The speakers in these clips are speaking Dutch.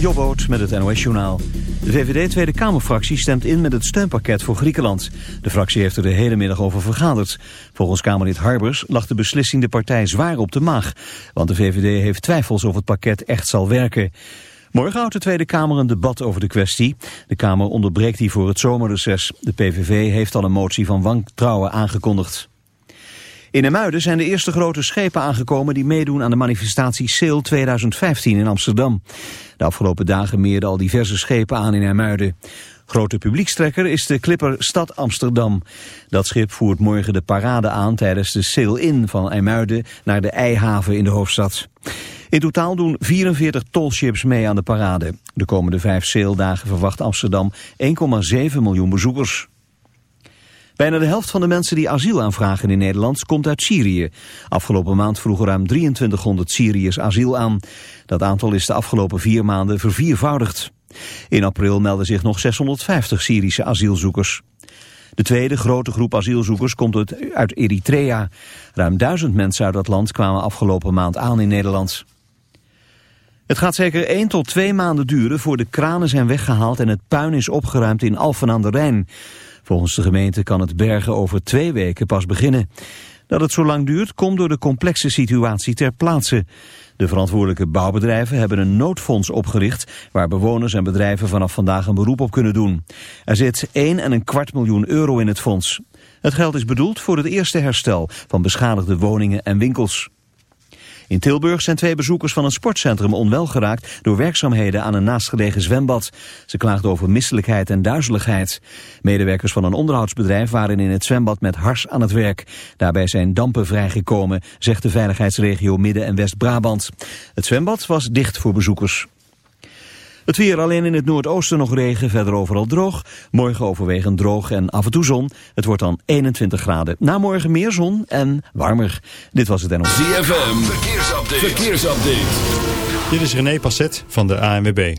Jobboot met het NOS Journaal. De VVD Tweede Kamerfractie stemt in met het steunpakket voor Griekenland. De fractie heeft er de hele middag over vergaderd. Volgens Kamerlid Harbers lag de beslissing de partij zwaar op de maag. Want de VVD heeft twijfels of het pakket echt zal werken. Morgen houdt de Tweede Kamer een debat over de kwestie. De Kamer onderbreekt die voor het zomerreces. De PVV heeft al een motie van wantrouwen aangekondigd. In Emuiden zijn de eerste grote schepen aangekomen die meedoen aan de manifestatie Sail 2015 in Amsterdam. De afgelopen dagen meerden al diverse schepen aan in Emuiden. Grote publiekstrekker is de clipper Stad Amsterdam. Dat schip voert morgen de parade aan tijdens de Sail-in van IJmuiden naar de Eihaven in de hoofdstad. In totaal doen 44 tolships mee aan de parade. De komende vijf saildagen verwacht Amsterdam 1,7 miljoen bezoekers. Bijna de helft van de mensen die asiel aanvragen in Nederland komt uit Syrië. Afgelopen maand vroegen ruim 2300 Syriërs asiel aan. Dat aantal is de afgelopen vier maanden verviervoudigd. In april melden zich nog 650 Syrische asielzoekers. De tweede grote groep asielzoekers komt uit Eritrea. Ruim duizend mensen uit dat land kwamen afgelopen maand aan in Nederland. Het gaat zeker 1 tot 2 maanden duren voor de kranen zijn weggehaald en het puin is opgeruimd in Alphen aan de Rijn. Volgens de gemeente kan het bergen over twee weken pas beginnen. Dat het zo lang duurt komt door de complexe situatie ter plaatse. De verantwoordelijke bouwbedrijven hebben een noodfonds opgericht... waar bewoners en bedrijven vanaf vandaag een beroep op kunnen doen. Er zit 1 en een kwart miljoen euro in het fonds. Het geld is bedoeld voor het eerste herstel van beschadigde woningen en winkels. In Tilburg zijn twee bezoekers van een sportcentrum onwel geraakt door werkzaamheden aan een naastgelegen zwembad. Ze klaagden over misselijkheid en duizeligheid. Medewerkers van een onderhoudsbedrijf waren in het zwembad met hars aan het werk. Daarbij zijn dampen vrijgekomen, zegt de veiligheidsregio Midden- en West-Brabant. Het zwembad was dicht voor bezoekers. Het weer alleen in het noordoosten nog regen, verder overal droog. Morgen overwegend droog en af en toe zon. Het wordt dan 21 graden. Na morgen meer zon en warmer. Dit was het NOS. ZFM, verkeersupdate. verkeersupdate. Dit is René Passet van de ANWB.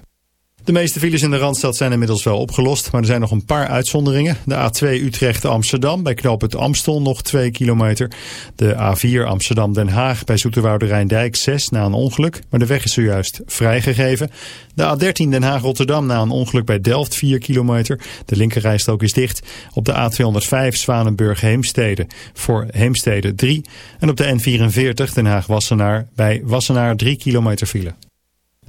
De meeste files in de Randstad zijn inmiddels wel opgelost, maar er zijn nog een paar uitzonderingen. De A2 Utrecht-Amsterdam bij knooppunt Amstel nog 2 kilometer. De A4 Amsterdam-Den Haag bij Zoeterwoude Rijndijk 6 na een ongeluk, maar de weg is zojuist vrijgegeven. De A13 Den Haag-Rotterdam na een ongeluk bij Delft 4 kilometer. De linkerrijstrook is dicht. Op de A205 Zwanenburg-Heemstede voor Heemstede 3. En op de N44 Den Haag-Wassenaar bij Wassenaar 3 kilometer file.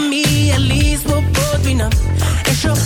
Me. At least we'll both be numb. And she'll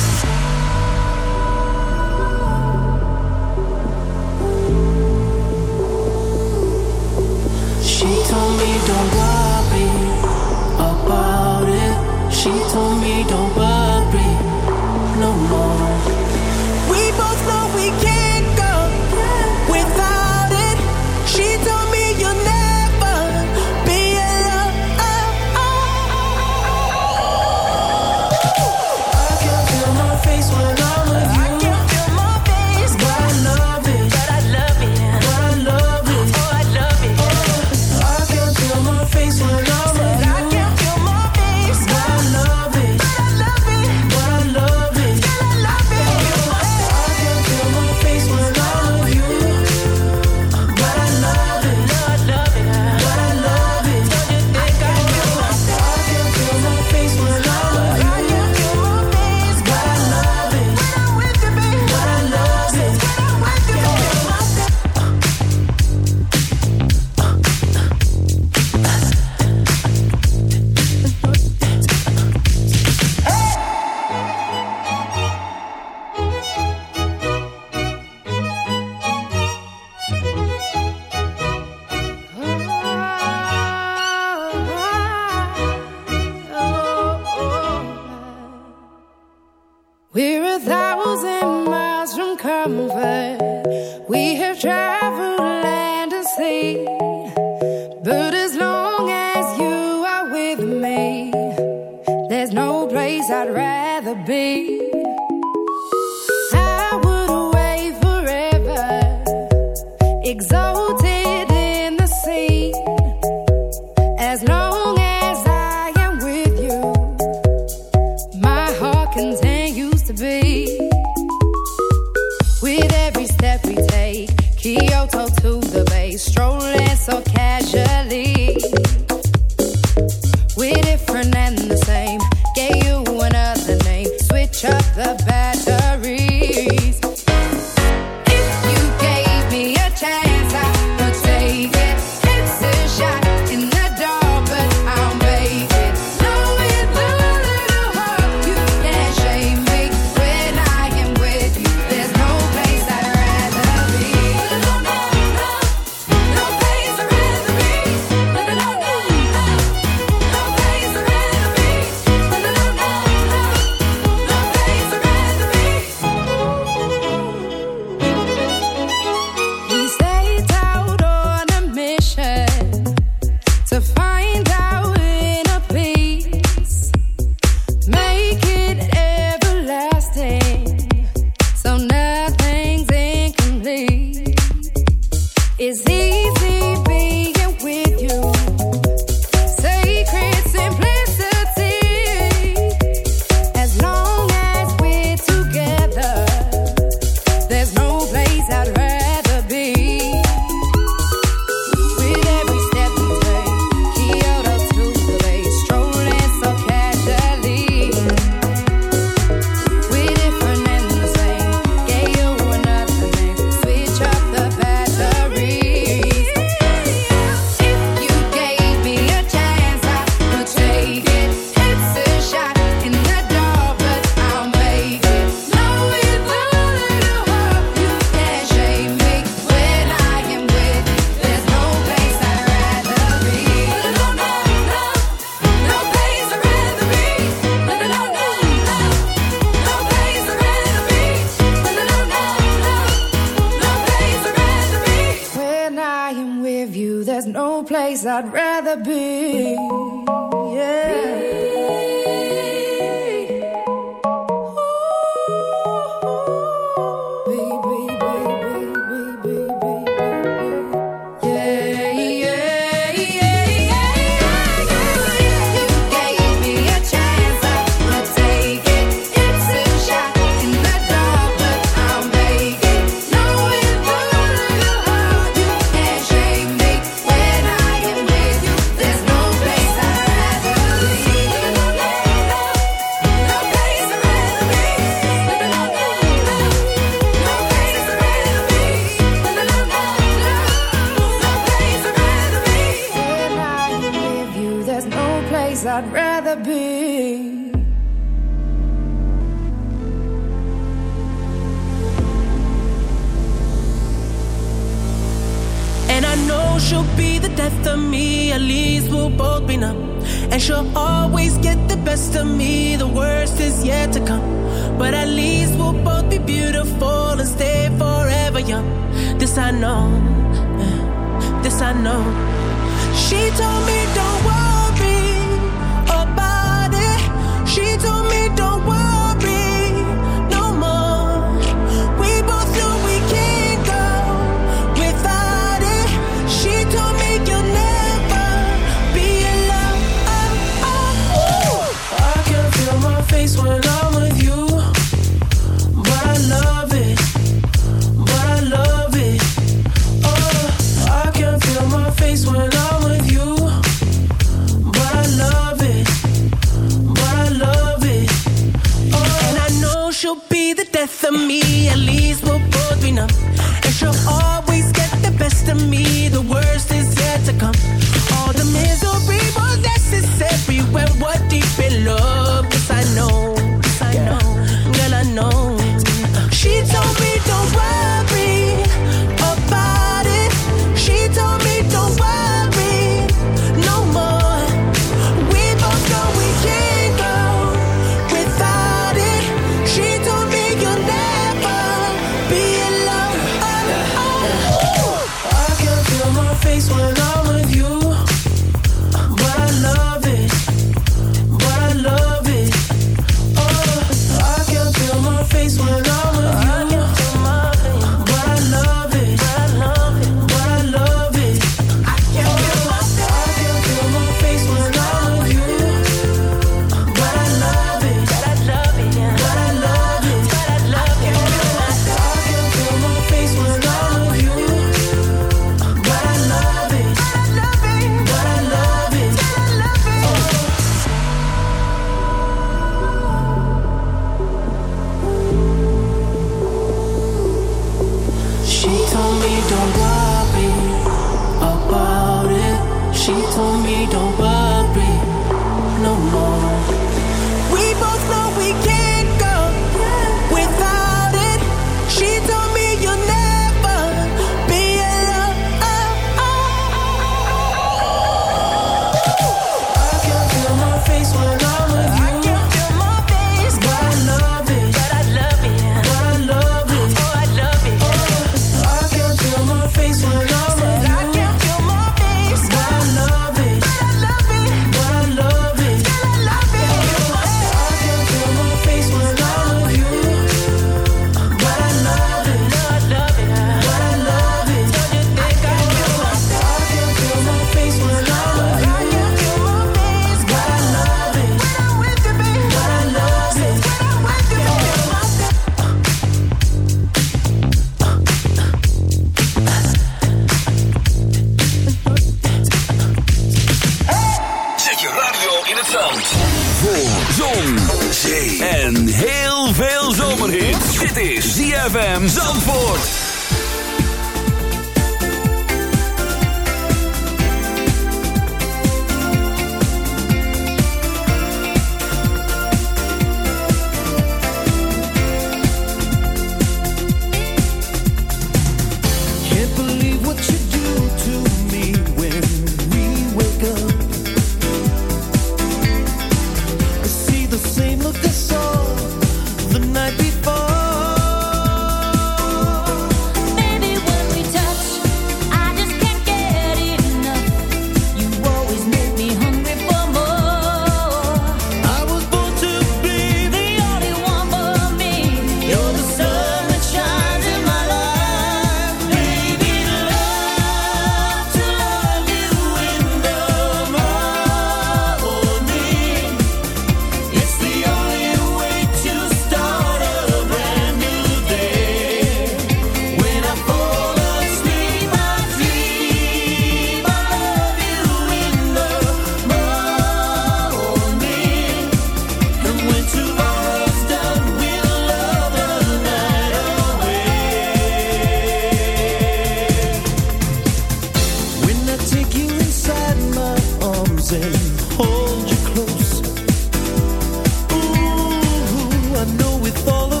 with all of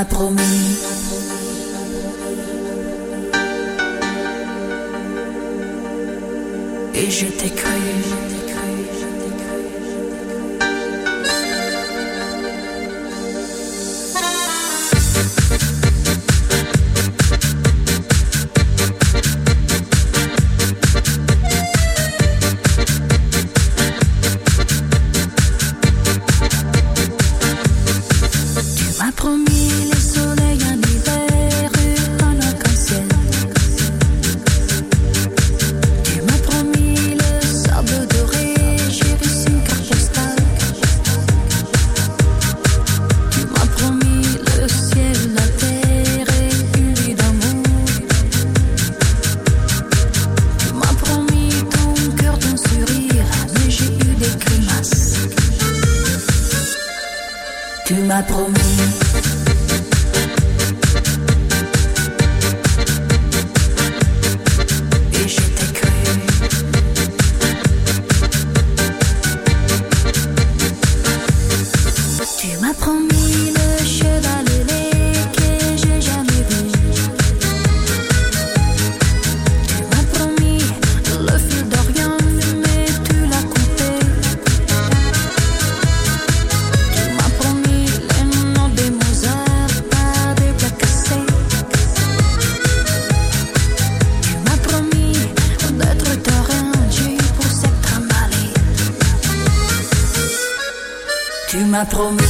m'a promis. Promis.